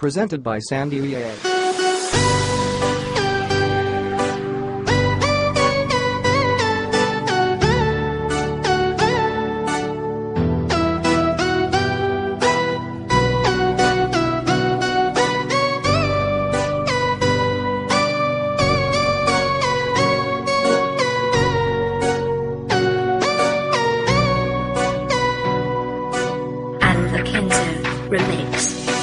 Presented by Sandy Uye. Looking remix.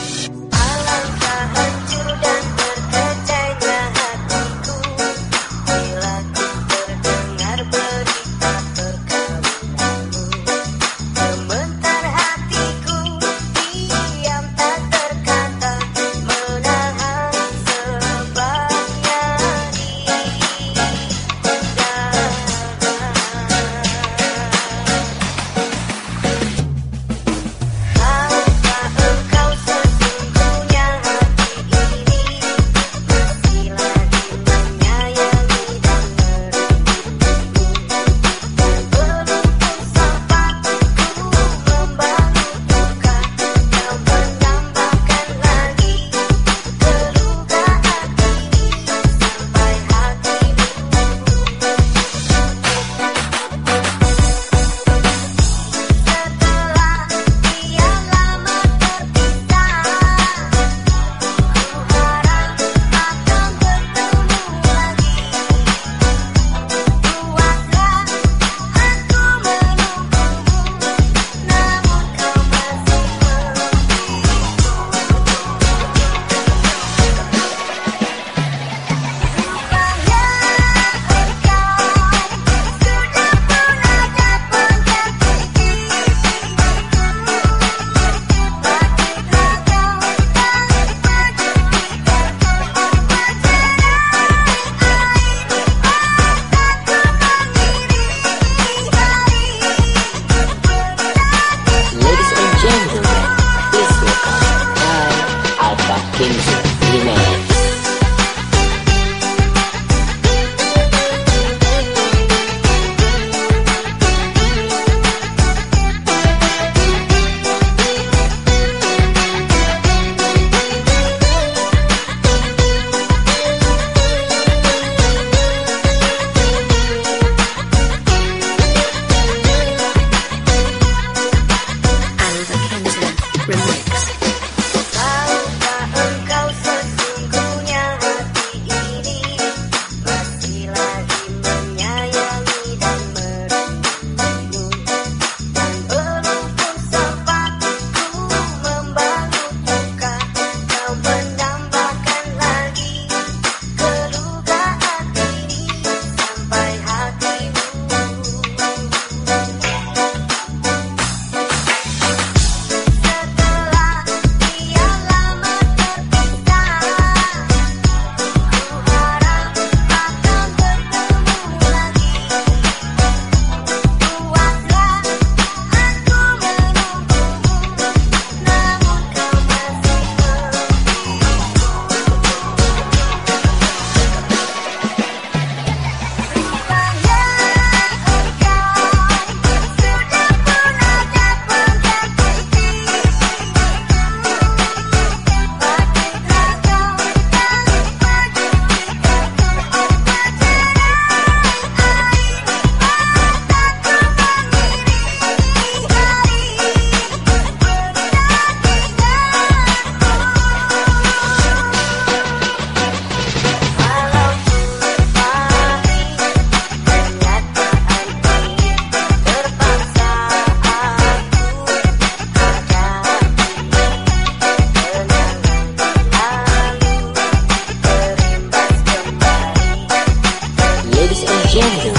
siempre.